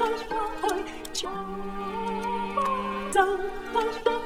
走走走。